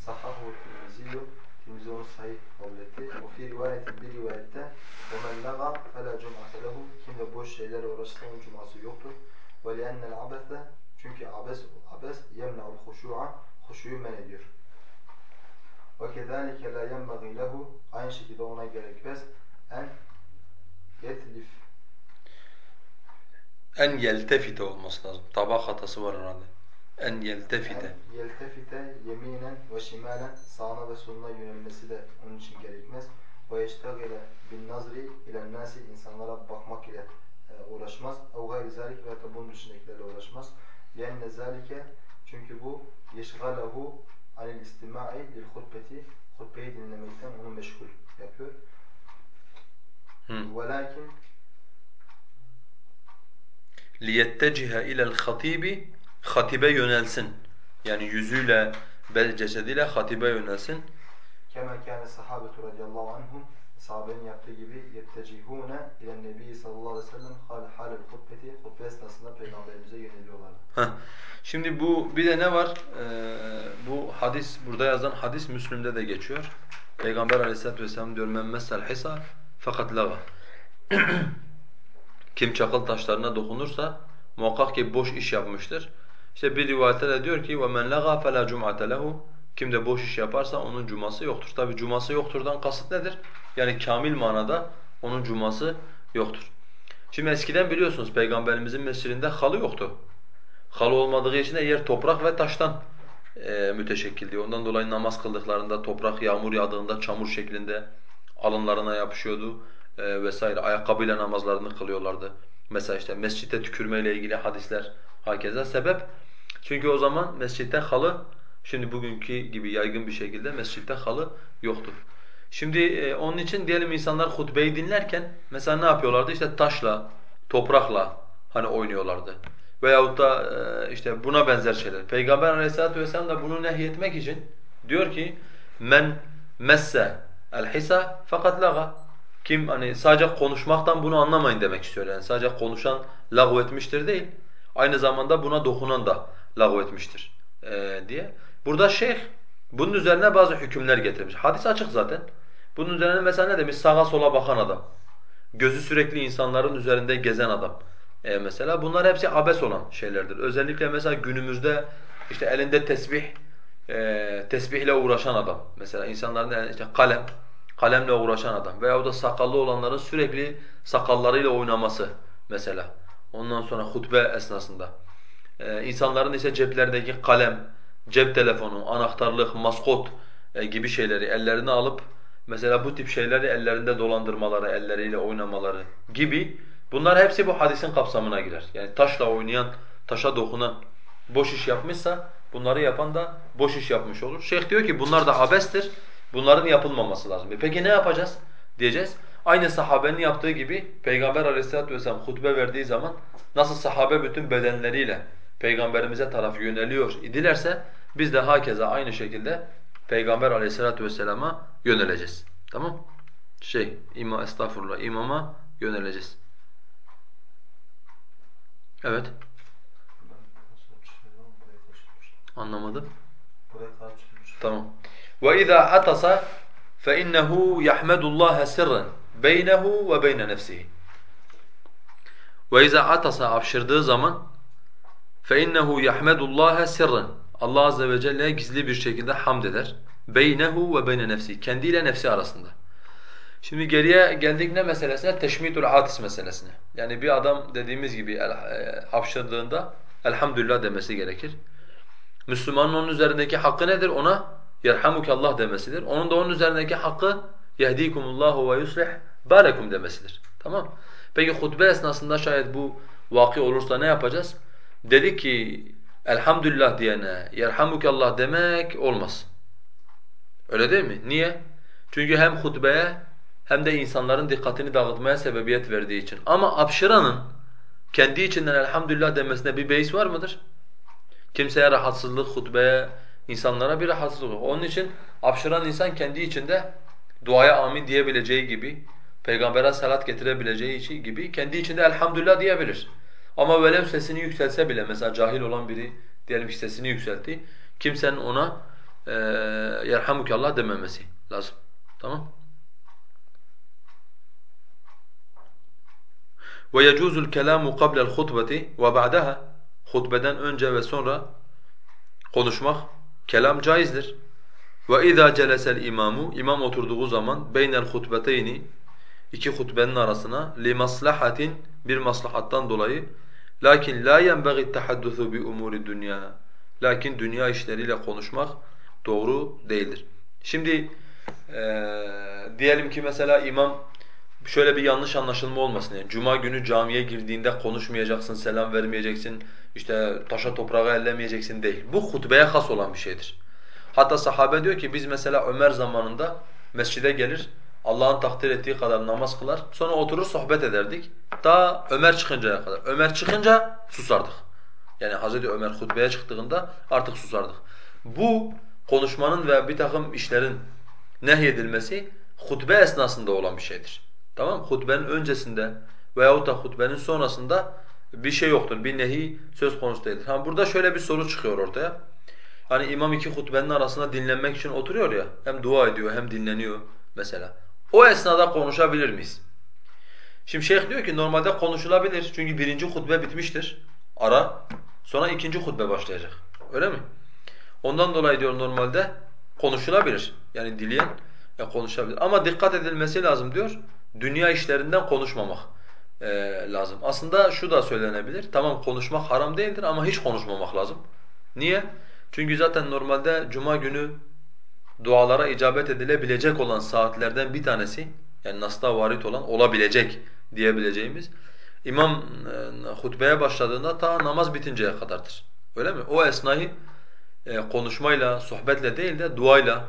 Sahahu Tirmizi'yu Tirmizi onu sahih kabul etti. O fi rivayetin bir rivayette وَمَنْ لَغَى فَلَا جُمْعَةَ لَهُ Kim de boş şeylerle uğraşırsa onun cuması yoktur. وَلِيَنَّ الْعَبَثَ Çünkü abes, abes يَمْنَعُ الْخُشُوعَ Huşuyu men ediyor. وَكَذَٰلِكَ لَا يَنْبَغِي لَهُ Aynı şekilde ona gerekmez. En yetlif en yeltefite olması lazım. Tabak hatası var herhalde. En yeltefite. En yeltefite yeminen ve şimalen sağına ve soluna yönelmesi de onun için gerekmez. Ve yeştagile bin nazri ilen nasi insanlara bakmak ile e, uğraşmaz. Ev gayri zalik ve bunun dışındakilerle uğraşmaz. Lenne zalike çünkü bu yeşgalehu anil istima'i lil hutbeti hutbeyi dinlemekten onu meşgul yapıyor. Velakin لِيَتَّجِهَ اِلَى الْخَطِيبِ Hatibe yönelsin. Yani yüzüyle, cesediyle hatibe yönelsin. كَمَا كَانَ الصَّحَابَةُ رَضِيَ اللّٰهُ عَنْهُمْ Sahabenin yaptığı gibi يَتَّجِهُونَ اِلَى النَّبِيِّ sallallahu aleyhi ve sellem حَالَ الْخُطْبَةِ Hutbe esnasında Peygamberimize yöneliyorlardı. Heh. Şimdi bu bir de ne var? Ee, bu hadis, burada yazan hadis Müslüm'de de geçiyor. Peygamber aleyhissalatu vesselam diyor men messel hisa fakat lava. Kim çakıl taşlarına dokunursa muhakkak ki boş iş yapmıştır. İşte bir rivayette de diyor ki وَمَنْ لَغَى فَلَا جُمْعَةَ لَهُ Kim de boş iş yaparsa onun cuması yoktur. Tabi cuması yokturdan kasıt nedir? Yani kamil manada onun cuması yoktur. Şimdi eskiden biliyorsunuz Peygamberimizin mescidinde halı yoktu. Halı olmadığı için de yer toprak ve taştan e, müteşekkildi. Ondan dolayı namaz kıldıklarında toprak yağmur yağdığında çamur şeklinde alınlarına yapışıyordu e, vesaire. Ayakkabıyla namazlarını kılıyorlardı. Mesela işte mescitte tükürmeyle ilgili hadisler hakeza sebep. Çünkü o zaman mescitte halı şimdi bugünkü gibi yaygın bir şekilde mescitte halı yoktu. Şimdi e, onun için diyelim insanlar hutbeyi dinlerken mesela ne yapıyorlardı? İşte taşla, toprakla hani oynuyorlardı. Veyahut da e, işte buna benzer şeyler. Peygamber Aleyhisselatü vesselam da bunu nehyetmek için diyor ki men messe el hisa fakat laga kim hani sadece konuşmaktan bunu anlamayın demek istiyor yani sadece konuşan lağv etmiştir değil. Aynı zamanda buna dokunan da lağv etmiştir ee, diye. Burada şeyh bunun üzerine bazı hükümler getirmiş. Hadis açık zaten. Bunun üzerine mesela ne demiş? Sağa sola bakan adam. Gözü sürekli insanların üzerinde gezen adam. Ee, mesela bunlar hepsi abes olan şeylerdir. Özellikle mesela günümüzde işte elinde tesbih, e, tesbihle uğraşan adam. Mesela insanların işte kalem, kalemle uğraşan adam veyahut da sakallı olanların sürekli sakallarıyla oynaması mesela. Ondan sonra hutbe esnasında. Ee, insanların ise ceplerindeki kalem, cep telefonu, anahtarlık, maskot e, gibi şeyleri ellerine alıp mesela bu tip şeyleri ellerinde dolandırmaları, elleriyle oynamaları gibi bunlar hepsi bu hadisin kapsamına girer. Yani taşla oynayan, taşa dokunan boş iş yapmışsa bunları yapan da boş iş yapmış olur. Şeyh diyor ki bunlar da abestir. Bunların yapılmaması lazım. E peki ne yapacağız diyeceğiz. Aynı sahabenin yaptığı gibi Peygamber aleyhissalatu vesselam hutbe verdiği zaman nasıl sahabe bütün bedenleriyle Peygamberimize taraf yöneliyor idilerse biz de hakeza aynı şekilde Peygamber aleyhissalatu vesselama yöneleceğiz. Tamam? Şey, ima, estağfurullah, imama yöneleceğiz. Evet. Anlamadım. Tamam. وَإِذَا عَطَسَ فَإِنَّهُ يَحْمَدُ اللّٰهَ سِرًّا بَيْنَهُ وَبَيْنَ نَفْسِهِ وَإِذَا عَطَسَ Apşırdığı zaman فَإِنَّهُ يَحْمَدُ اللّٰهَ سِرًّا Allah azze ve celle gizli bir şekilde hamd eder. Beynehu ve beyne nefsi. Kendiyle nefsi arasında. Şimdi geriye geldik ne meselesine? Teşmitul atis meselesine. Yani bir adam dediğimiz gibi el, e, hapşırdığında elhamdülillah demesi gerekir. Müslümanın onun üzerindeki hakkı nedir? Ona yerhamukallah demesidir. Onun da onun üzerindeki hakkı yehdikumullahu ve yuslih balekum demesidir. Tamam? Peki hutbe esnasında şayet bu vaki olursa ne yapacağız? Dedi ki elhamdülillah diyene yerhamukallah demek olmaz. Öyle değil mi? Niye? Çünkü hem hutbeye hem de insanların dikkatini dağıtmaya sebebiyet verdiği için. Ama apşıranın kendi içinden elhamdülillah demesine bir beis var mıdır? Kimseye rahatsızlık, hutbeye, insanlara bir rahatsızlık. Onun için apşıran insan kendi içinde duaya amin diyebileceği gibi, peygambere salat getirebileceği gibi kendi içinde elhamdülillah diyebilir. Ama velev sesini yükselse bile mesela cahil olan biri diyelim ki sesini yükseltti. Kimsenin ona yerhamukallah dememesi lazım. Tamam? Ve yecuzul kelamu qabla'l hutbeti ve ba'daha hutbeden önce ve sonra konuşmak kelam caizdir. Ve izâ celesel imamu imam oturduğu zaman beynel hutbeteyni iki hutbenin arasına li maslahatin bir maslahattan dolayı lakin la yenbaghi tahaddusu bi umuri dünya lakin dünya işleriyle konuşmak doğru değildir. Şimdi e, diyelim ki mesela imam şöyle bir yanlış anlaşılma olmasın yani cuma günü camiye girdiğinde konuşmayacaksın, selam vermeyeceksin, işte taşa toprağa ellemeyeceksin değil. Bu hutbeye has olan bir şeydir. Hatta sahabe diyor ki biz mesela Ömer zamanında mescide gelir, Allah'ın takdir ettiği kadar namaz kılar, sonra oturur sohbet ederdik. Ta Ömer çıkıncaya kadar. Ömer çıkınca susardık. Yani Hazreti Ömer hutbeye çıktığında artık susardık. Bu konuşmanın veya bir takım işlerin nehyedilmesi hutbe esnasında olan bir şeydir. Tamam mı? Hutbenin öncesinde veyahut da hutbenin sonrasında bir şey yoktur. Bir nehi söz konusu değildir. Ha burada şöyle bir soru çıkıyor ortaya. Hani imam iki hutbenin arasında dinlenmek için oturuyor ya. Hem dua ediyor hem dinleniyor mesela. O esnada konuşabilir miyiz? Şimdi şeyh diyor ki normalde konuşulabilir. Çünkü birinci hutbe bitmiştir. Ara. Sonra ikinci hutbe başlayacak. Öyle mi? Ondan dolayı diyor normalde konuşulabilir. Yani dileyen ya konuşabilir. Ama dikkat edilmesi lazım diyor. Dünya işlerinden konuşmamak e, lazım. Aslında şu da söylenebilir. Tamam konuşmak haram değildir ama hiç konuşmamak lazım. Niye? Çünkü zaten normalde cuma günü dualara icabet edilebilecek olan saatlerden bir tanesi yani nasda varit olan olabilecek diyebileceğimiz imam e, hutbeye başladığında ta namaz bitinceye kadardır. Öyle mi? O esnayı e, konuşmayla, sohbetle değil de duayla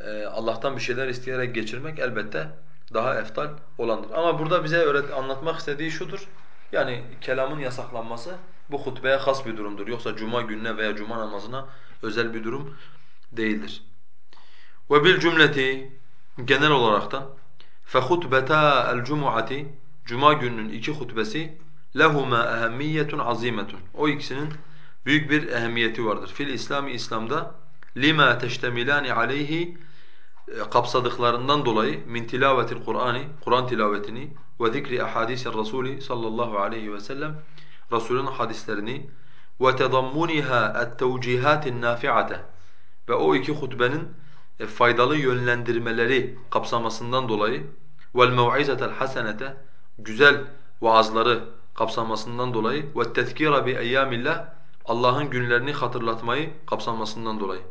e, Allah'tan bir şeyler isteyerek geçirmek elbette daha eftal olandır. Ama burada bize öğret anlatmak istediği şudur. Yani kelamın yasaklanması bu hutbeye has bir durumdur. Yoksa cuma gününe veya cuma namazına özel bir durum değildir. Ve bil cümleti genel olaraktan el cumuati cuma gününün iki hutbesi lehuma ehemmiyetun azimetun. O ikisinin büyük bir ehemmiyeti vardır. Fil İslami İslam'da lima teştemilani aleyhi e, kapsadıklarından dolayı min tilavetil Kur'ani Kur'an tilavetini ve zikri ahadisir Rasuli sallallahu aleyhi ve sellem Resulün hadislerini ve tedammuniha et-tevcihatin nafi'ate ve o iki hutbenin faydalı yönlendirmeleri kapsamasından dolayı vel mev'izatel hasenete güzel vaazları kapsamasından dolayı ve tezkira bi eyyamillah Allah'ın günlerini hatırlatmayı kapsamasından dolayı.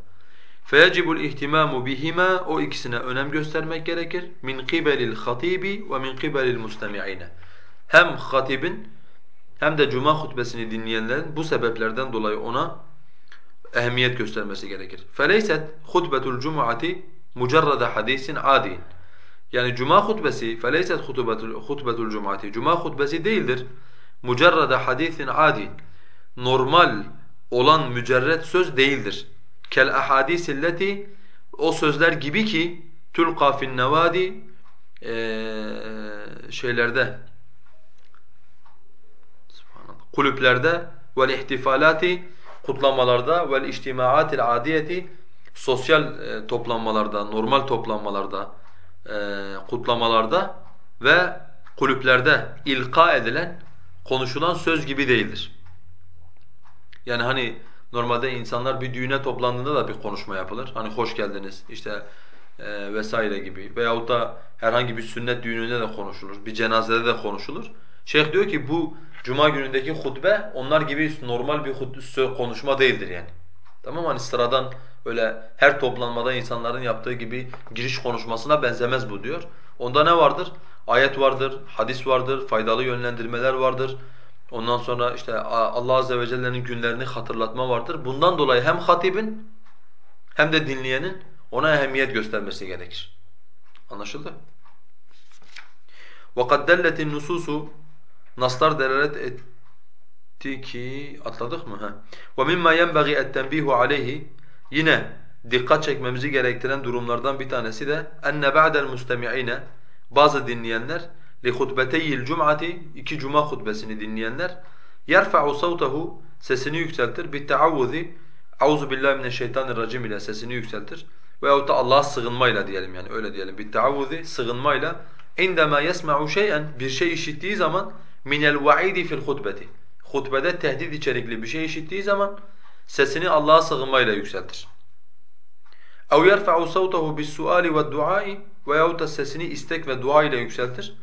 فَيَجِبُ الْاِهْتِمَامُ بِهِمَا O ikisine önem göstermek gerekir. مِنْ قِبَلِ الْخَطِيبِ وَمِنْ قِبَلِ الْمُسْتَمِعِينَ Hem hatibin hem de cuma hutbesini dinleyenlerin bu sebeplerden dolayı ona ehemmiyet göstermesi gerekir. فَلَيْسَتْ خُطْبَةُ الْجُمُعَةِ مُجَرَّدَ حَدِيثٍ عَادٍ Yani cuma hutbesi فَلَيْسَتْ خُطْبَةُ الْجُمُعَةِ Cuma hutbesi değildir. مُجَرَّدَ حَدِيثٍ عَادٍ Normal olan mücerret söz değildir kel ahadisilleti o sözler gibi ki tulqa fin nevadi şeylerde kulüplerde vel ihtifalati kutlamalarda vel içtimaatil adiyeti sosyal e, toplanmalarda, normal toplanmalarda, e, kutlamalarda ve kulüplerde ilka edilen, konuşulan söz gibi değildir. Yani hani normalde insanlar bir düğüne toplandığında da bir konuşma yapılır. Hani hoş geldiniz işte e, vesaire gibi veyahut da herhangi bir sünnet düğününde de konuşulur, bir cenazede de konuşulur. Şeyh diyor ki bu cuma günündeki hutbe onlar gibi normal bir konuşma değildir yani. Tamam hani sıradan öyle her toplanmada insanların yaptığı gibi giriş konuşmasına benzemez bu diyor. Onda ne vardır? Ayet vardır, hadis vardır, faydalı yönlendirmeler vardır. Ondan sonra işte Allah azze ve celle'nin günlerini hatırlatma vardır. Bundan dolayı hem hatibin hem de dinleyenin ona ehemmiyet göstermesi gerekir. Anlaşıldı? وَقَدْ دَلَّتِ النُّسُوسُ Naslar delalet etti ki atladık mı? Ha. وَمِمَّا يَنْبَغِي التَّنْبِيهُ عَلَيْهِ Yine dikkat çekmemizi gerektiren durumlardan bir tanesi de enne ba'del mustemi'ine bazı dinleyenler li hutbeteyil cum'ati iki cuma hutbesini dinleyenler yerfa'u savtahu sesini yükseltir bi taavvuzi auzu billahi mineşşeytanirracim ile sesini yükseltir veyahut da Allah'a sığınmayla diyelim yani öyle diyelim bi taavvuzi sığınmayla indema yesma'u şey'en bir şey işittiği zaman minel va'idi fil hutbeti hutbede tehdit içerikli bir şey işittiği zaman sesini Allah'a sığınmayla yükseltir. اَوْ يَرْفَعُ صَوْتَهُ بِالسُّؤَالِ وَالدُّعَاءِ Veyahut da sesini istek ve dua ile yükseltir.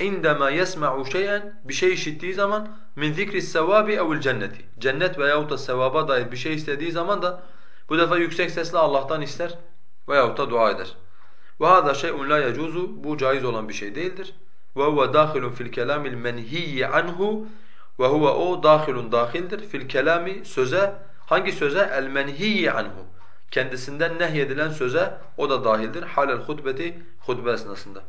اِنْدَمَا يَسْمَعُ شَيْئًا Bir şey işittiği zaman min zikri sevabi evul cenneti. Cennet veyahut da sevaba dair bir şey istediği zaman da bu defa yüksek sesle Allah'tan ister veyahut da dua eder. وَهَذَا شَيْءٌ لَا يَجُوزُ Bu caiz olan bir şey değildir. وَهُوَ دَاخِلٌ فِي الْكَلَامِ الْمَنْهِيِّ عَنْهُ وَهُوَ o dahilun dahildir fil kelami söze hangi söze el menhiyi anhu kendisinden nehyedilen söze o da dahildir halel hutbeti hutbe esnasında.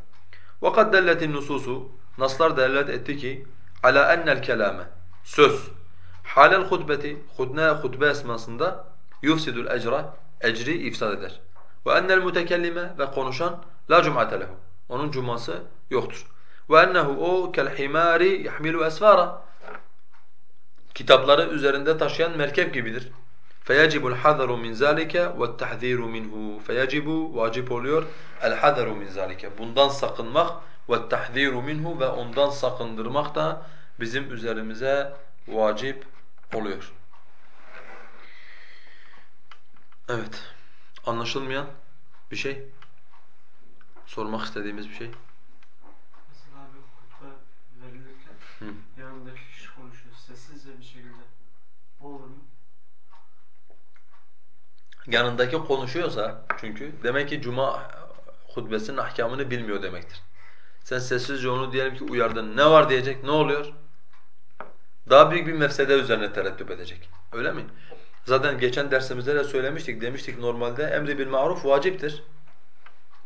وَقَدْ دَلَّتِ النُّسُوسُ Naslar delalet etti ki ala ennel kelame söz halel hutbeti hutne hutbe esnasında yufsidul ecra ecri ifsad eder. Ve ennel mutekellime ve konuşan la cum'ate lehu. Onun cuması yoktur. Ve ennehu o kel himari yahmilu esfara. Kitapları üzerinde taşıyan merkep gibidir. Feyecibul hazaru min zalika ve tahziru minhu. Feyecibu vacip oluyor. El hazaru min. Bundan sakınmak ve tahziru ve ondan sakındırmak da bizim üzerimize vacip oluyor. Evet. Anlaşılmayan bir şey? Sormak istediğimiz bir şey? Hı. yanındaki kişi konuşuyor sessizce bir şekilde. Bu olur mu? yanındaki konuşuyorsa çünkü demek ki cuma hutbesinin ahkamını bilmiyor demektir. Sen sessizce onu diyelim ki uyardın. Ne var diyecek, ne oluyor? Daha büyük bir mefsede üzerine tereddüt edecek. Öyle mi? Zaten geçen dersimizde de söylemiştik. Demiştik normalde emri bil maruf vaciptir.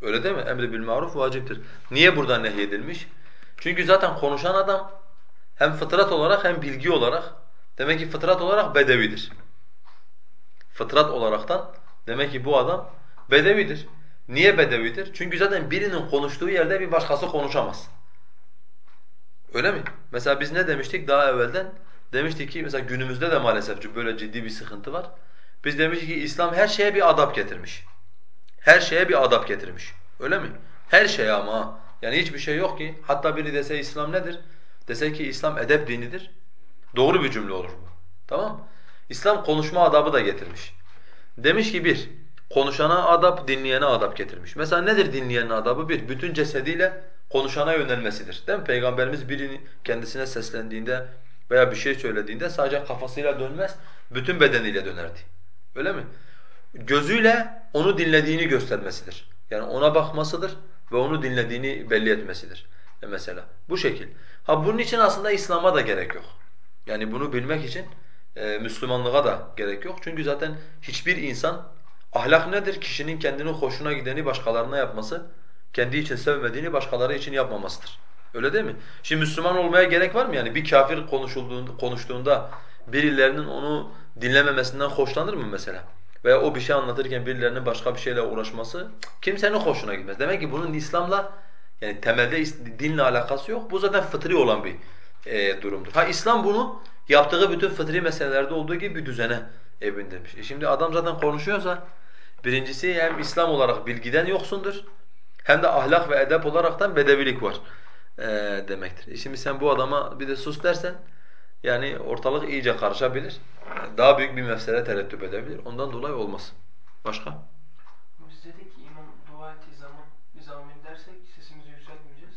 Öyle değil mi? Emri bil maruf vaciptir. Niye burada nehyedilmiş? Çünkü zaten konuşan adam hem fıtrat olarak hem bilgi olarak demek ki fıtrat olarak bedevidir. Fıtrat olaraktan demek ki bu adam bedevidir. Niye bedevidir? Çünkü zaten birinin konuştuğu yerde bir başkası konuşamaz. Öyle mi? Mesela biz ne demiştik daha evvelden? Demiştik ki mesela günümüzde de maalesef böyle ciddi bir sıkıntı var. Biz demiştik ki İslam her şeye bir adap getirmiş. Her şeye bir adap getirmiş. Öyle mi? Her şeye ama. Yani hiçbir şey yok ki. Hatta biri dese İslam nedir? Dese ki İslam edep dinidir. Doğru bir cümle olur bu. Tamam? İslam konuşma adabı da getirmiş. Demiş ki bir, konuşana adab, dinleyene adab getirmiş. Mesela nedir dinleyenin adabı? Bir, bütün cesediyle konuşana yönelmesidir. Değil mi? Peygamberimiz birini kendisine seslendiğinde veya bir şey söylediğinde sadece kafasıyla dönmez, bütün bedeniyle dönerdi. Öyle mi? Gözüyle onu dinlediğini göstermesidir. Yani ona bakmasıdır ve onu dinlediğini belli etmesidir. E mesela bu şekil. Ha bunun için aslında İslam'a da gerek yok. Yani bunu bilmek için e, Müslümanlığa da gerek yok. Çünkü zaten hiçbir insan ahlak nedir? Kişinin kendini hoşuna gideni başkalarına yapması, kendi için sevmediğini başkaları için yapmamasıdır. Öyle değil mi? Şimdi Müslüman olmaya gerek var mı yani? Bir kafir konuşulduğunda, konuştuğunda birilerinin onu dinlememesinden hoşlanır mı mesela? Veya o bir şey anlatırken birilerinin başka bir şeyle uğraşması kimsenin hoşuna gitmez. Demek ki bunun İslam'la yani temelde dinle alakası yok. Bu zaten fıtri olan bir e, durumdur. Ha İslam bunu yaptığı bütün fıtri meselelerde olduğu gibi bir düzene evindeymiş. E şimdi adam zaten konuşuyorsa birincisi hem İslam olarak bilgiden yoksundur hem de ahlak ve edep olaraktan bedevilik var e, demektir. E şimdi sen bu adama bir de sus dersen yani ortalık iyice karışabilir. Daha büyük bir mefsede terettüp edebilir. Ondan dolayı olmaz. Başka? Biz dedik ki imam dua ettiği zaman biz amin dersek sesimizi yükseltmeyeceğiz.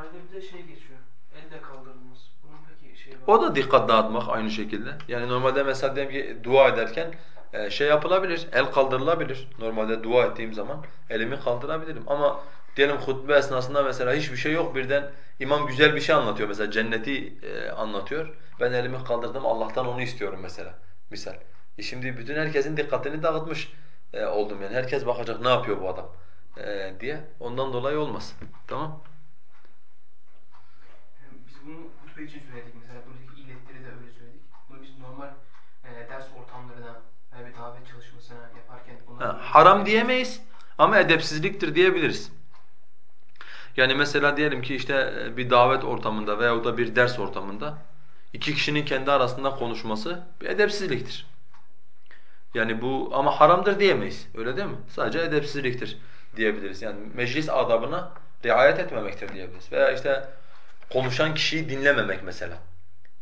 İbarede bir de şey geçiyor. El de kaldırılmaz. Bunun peki şey var O da dikkat dağıtmak aynı şekilde. Yani normalde mesela diyelim ki dua ederken e, şey yapılabilir, el kaldırılabilir. Normalde dua ettiğim zaman elimi kaldırabilirim. Ama diyelim hutbe esnasında mesela hiçbir şey yok birden imam güzel bir şey anlatıyor mesela cenneti e, anlatıyor. Ben elimi kaldırdım Allah'tan onu istiyorum mesela misal. E şimdi bütün herkesin dikkatini dağıtmış e, oldum yani. Herkes bakacak ne yapıyor bu adam diye. Ondan dolayı olmaz. Tamam? Biz bunu hutbe için söyledik mesela buradaki illetleri de öyle söyledik. Bunu biz normal e, ders ortamlarına veya bir davet çalışmasına yaparken Ha, haram diyemeyiz ama edepsizliktir diyebiliriz. Yani mesela diyelim ki işte e, bir davet ortamında veyahut da bir ders ortamında iki kişinin kendi arasında konuşması bir edepsizliktir. Yani bu ama haramdır diyemeyiz. Öyle değil mi? Sadece edepsizliktir diyebiliriz. Yani meclis adabına riayet etmemektir diyebiliriz. Veya işte konuşan kişiyi dinlememek mesela.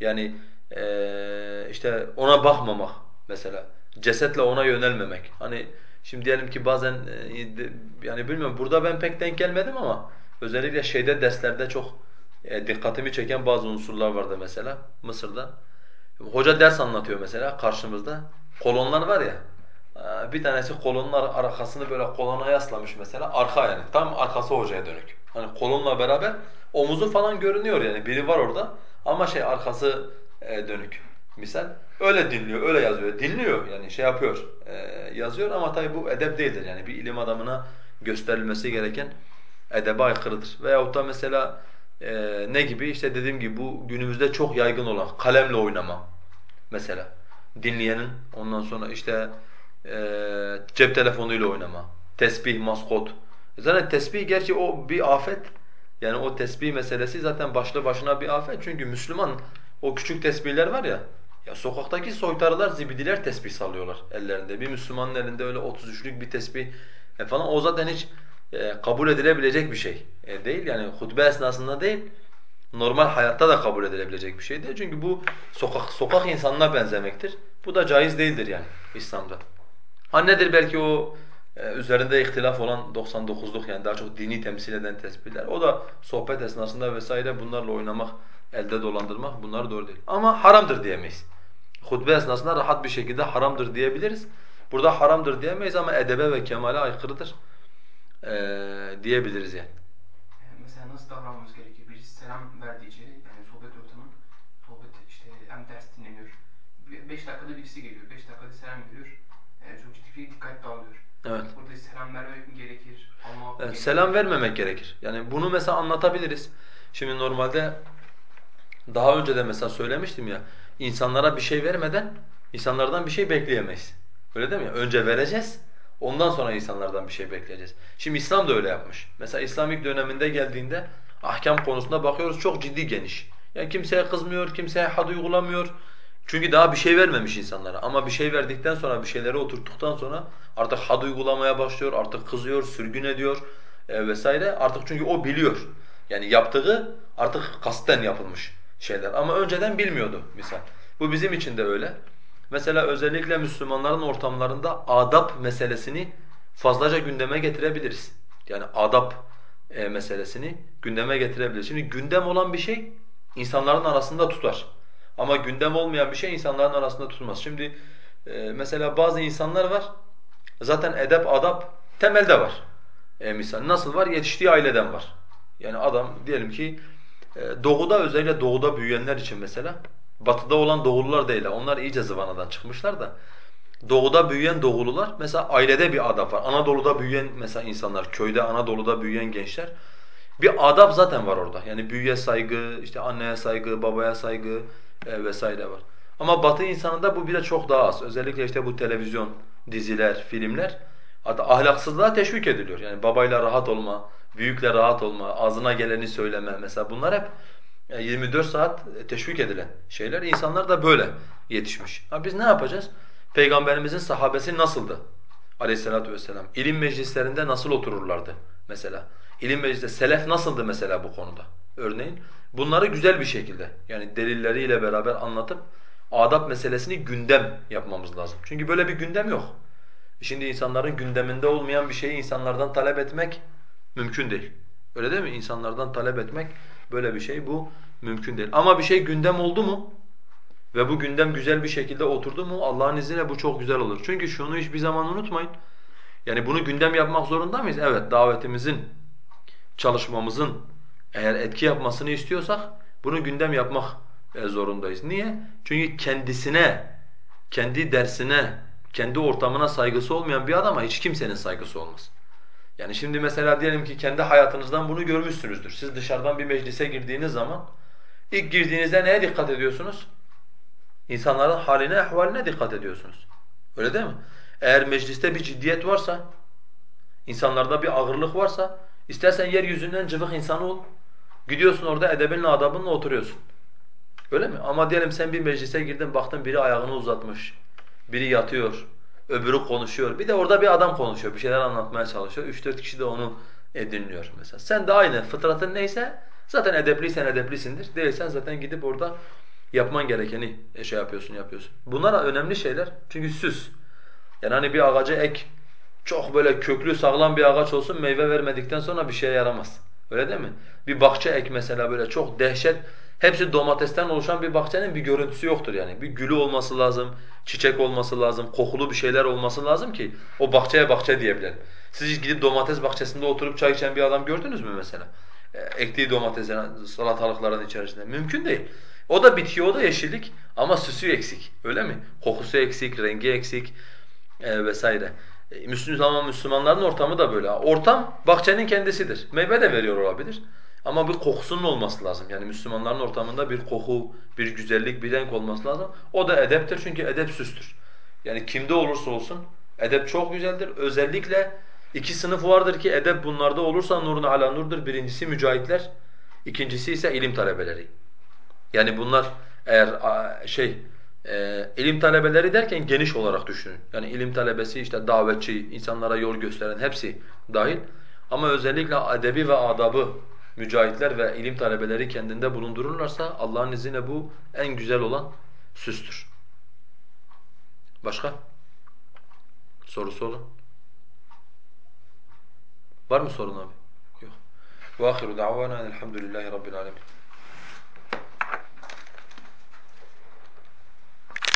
Yani eee, işte ona bakmamak mesela. Cesetle ona yönelmemek. Hani şimdi diyelim ki bazen e, yani bilmiyorum burada ben pek denk gelmedim ama özellikle şeyde derslerde çok e, dikkatimi çeken bazı unsurlar vardı mesela Mısır'da. Hoca ders anlatıyor mesela karşımızda. Kolonlar var ya. e, Bir tanesi kolonun ar- arkasını böyle kolona yaslamış mesela. Arka yani. Tam arkası hocaya dönük. Hani kolonla beraber omuzu falan görünüyor yani. Biri var orada ama şey arkası e, dönük. Misal öyle dinliyor, öyle yazıyor. Dinliyor yani şey yapıyor, e, yazıyor ama tabii bu edep değildir yani. Bir ilim adamına gösterilmesi gereken edebe aykırıdır. Veyahut da mesela e, ne gibi işte dediğim gibi bu günümüzde çok yaygın olan kalemle oynama mesela dinleyenin ondan sonra işte eee cep telefonuyla oynama, tesbih, maskot. Zaten tesbih gerçi o bir afet. Yani o tesbih meselesi zaten başlı başına bir afet. Çünkü Müslüman o küçük tesbihler var ya, ya sokaktaki soytarılar, zibidiler tesbih sallıyorlar ellerinde. Bir Müslümanın elinde öyle 33'lük bir tesbih e falan o zaten hiç e, kabul edilebilecek bir şey e, değil. Yani hutbe esnasında değil, normal hayatta da kabul edilebilecek bir şey değil. Çünkü bu sokak sokak insanına benzemektir. Bu da caiz değildir yani İslam'da. Ha nedir belki o üzerinde ihtilaf olan 99'luk yani daha çok dini temsil eden tespitler. O da sohbet esnasında vesaire bunlarla oynamak, elde dolandırmak bunlar doğru değil. Ama haramdır diyemeyiz. Hutbe esnasında rahat bir şekilde haramdır diyebiliriz. Burada haramdır diyemeyiz ama edebe ve kemale aykırıdır e, diyebiliriz yani. Yani mesela nasıl davranmamız gerekiyor? Birisi selam verdi içeri, yani sohbet ortamı, sohbet işte hem ders dinleniyor. 5 dakikada birisi geliyor, 5 dakikada selam veriyor. Yani çok ciddi bir dikkat dağılıyor. Evet. Burada selam vermemek mi gerekir? Mı Evet, gerekir? selam vermemek gerekir. Yani bunu mesela anlatabiliriz. Şimdi normalde daha önce de mesela söylemiştim ya, insanlara bir şey vermeden insanlardan bir şey bekleyemeyiz. Öyle değil mi? Önce vereceğiz, ondan sonra insanlardan bir şey bekleyeceğiz. Şimdi İslam da öyle yapmış. Mesela İslamik döneminde geldiğinde ahkam konusunda bakıyoruz çok ciddi geniş. Yani kimseye kızmıyor, kimseye had uygulamıyor. Çünkü daha bir şey vermemiş insanlara. Ama bir şey verdikten sonra, bir şeyleri oturttuktan sonra artık had uygulamaya başlıyor, artık kızıyor, sürgün ediyor e, vesaire. Artık çünkü o biliyor. Yani yaptığı artık kasten yapılmış şeyler. Ama önceden bilmiyordu misal. Bu bizim için de öyle. Mesela özellikle Müslümanların ortamlarında adab meselesini fazlaca gündeme getirebiliriz. Yani adab e, meselesini gündeme getirebiliriz. Şimdi gündem olan bir şey insanların arasında tutar. Ama gündem olmayan bir şey insanların arasında tutmaz. Şimdi e, mesela bazı insanlar var, zaten edep, adab temelde var. E, misal nasıl var? Yetiştiği aileden var. Yani adam diyelim ki e, doğuda özellikle doğuda büyüyenler için mesela, batıda olan doğulular değil. Onlar iyice zıvanadan çıkmışlar da. Doğuda büyüyen doğulular mesela ailede bir adab var. Anadolu'da büyüyen mesela insanlar, köyde Anadolu'da büyüyen gençler bir adab zaten var orada. Yani büyüye saygı, işte anneye saygı, babaya saygı e, vesaire var. Ama Batı insanında bu bir de çok daha az. Özellikle işte bu televizyon, diziler, filmler hatta ahlaksızlığa teşvik ediliyor. Yani babayla rahat olma, büyükle rahat olma, ağzına geleni söyleme mesela bunlar hep e, 24 saat teşvik edilen şeyler. İnsanlar da böyle yetişmiş. Ha biz ne yapacağız? Peygamberimizin sahabesi nasıldı? Aleyhissalatu vesselam. İlim meclislerinde nasıl otururlardı mesela? İlim meclisinde selef nasıldı mesela bu konuda? Örneğin bunları güzel bir şekilde yani delilleriyle beraber anlatıp adab meselesini gündem yapmamız lazım. Çünkü böyle bir gündem yok. Şimdi insanların gündeminde olmayan bir şeyi insanlardan talep etmek mümkün değil. Öyle değil mi? İnsanlardan talep etmek böyle bir şey bu mümkün değil. Ama bir şey gündem oldu mu ve bu gündem güzel bir şekilde oturdu mu Allah'ın izniyle bu çok güzel olur. Çünkü şunu hiçbir zaman unutmayın. Yani bunu gündem yapmak zorunda mıyız? Evet, davetimizin, çalışmamızın eğer etki yapmasını istiyorsak bunu gündem yapmak e, zorundayız. Niye? Çünkü kendisine, kendi dersine, kendi ortamına saygısı olmayan bir adama hiç kimsenin saygısı olmaz. Yani şimdi mesela diyelim ki kendi hayatınızdan bunu görmüşsünüzdür. Siz dışarıdan bir meclise girdiğiniz zaman ilk girdiğinizde neye dikkat ediyorsunuz? İnsanların haline, ahvaline dikkat ediyorsunuz. Öyle değil mi? Eğer mecliste bir ciddiyet varsa, insanlarda bir ağırlık varsa, istersen yeryüzünden cıvık insan ol, gidiyorsun orada edebinle adabınla oturuyorsun. Öyle mi? Ama diyelim sen bir meclise girdin, baktın biri ayağını uzatmış, biri yatıyor, öbürü konuşuyor. Bir de orada bir adam konuşuyor, bir şeyler anlatmaya çalışıyor. Üç dört kişi de onu dinliyor mesela. Sen de aynı, fıtratın neyse zaten edepliysen edeplisindir. Değilsen zaten gidip orada yapman gerekeni e, şey yapıyorsun, yapıyorsun. Bunlar önemli şeyler çünkü süs. Yani hani bir ağaca ek, çok böyle köklü sağlam bir ağaç olsun meyve vermedikten sonra bir şeye yaramaz. Öyle değil mi? Bir bahçe ek mesela böyle çok dehşet, hepsi domatesten oluşan bir bahçenin bir görüntüsü yoktur yani. Bir gülü olması lazım, çiçek olması lazım, kokulu bir şeyler olması lazım ki o bahçeye bahçe diyebilelim. Siz hiç gidip domates bahçesinde oturup çay içen bir adam gördünüz mü mesela? E, ektiği domateslerin, salatalıkların içerisinde. Mümkün değil. O da bitiyor, o da yeşillik ama süsü eksik. Öyle mi? Kokusu eksik, rengi eksik e, vesaire. E, Müslüman Müslümanların ortamı da böyle. Ortam bahçenin kendisidir. Meyve de veriyor olabilir. Ama bir kokusunun olması lazım. Yani Müslümanların ortamında bir koku, bir güzellik, bir renk olması lazım. O da edeptir çünkü edep süstür. Yani kimde olursa olsun edep çok güzeldir. Özellikle iki sınıf vardır ki edep bunlarda olursa nurun ala nurdur. Birincisi mücahitler, ikincisi ise ilim talebeleri. Yani bunlar eğer şey e, ilim talebeleri derken geniş olarak düşünün. Yani ilim talebesi işte davetçi, insanlara yol gösteren hepsi dahil. Ama özellikle edebi ve adabı mücahitler ve ilim talebeleri kendinde bulundururlarsa Allah'ın izniyle bu en güzel olan süstür. Başka? Sorusu olan? Var mı sorun abi? Yok. وآخر دعوانا الحمد لله رب العالمين